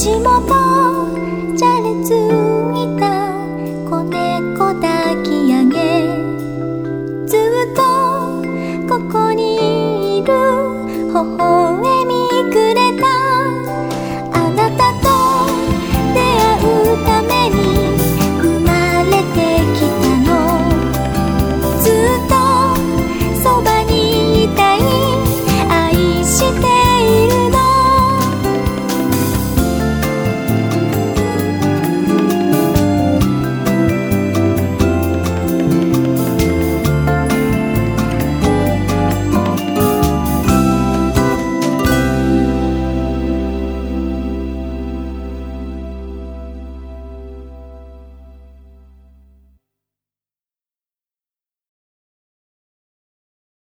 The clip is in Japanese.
足元じゃれついた子猫抱き上げ。ずっとここにいる微笑